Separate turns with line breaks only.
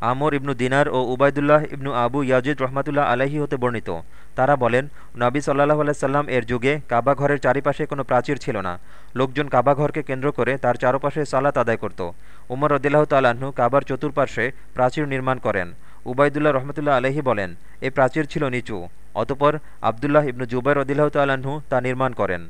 আমর ইবনু দিনার ও উবায়দুল্লাহ ইবনু আবু ইয়াজিদ রহমাতুল্লাহ আলাহি হতে বর্ণিত। তারা বলেন, নবী সাল্লাহ আলাইসাল্লাম এর যুগে কাবা ঘরের চারিপাশে কোনো প্রাচীর ছিল না। লোকজন কাবা ঘরকে কেন্দ্র করে তার চারপাশে সালাত আদায় করত। উমর রদিল্লাহ তাল্লাহ্ন কাবার চতুর্পার্শ্বে প্রাচীর নির্মাণ করেন। উবায়দুল্লাহ রহমতুল্লাহ আলহি বলেন এই প্রাচীর ছিল নিচু। অতপর আবদুল্লাহ ইবনু জুবাই রদিল্লাহ তাল্লাহ্ন তা নির্মাণ করেন।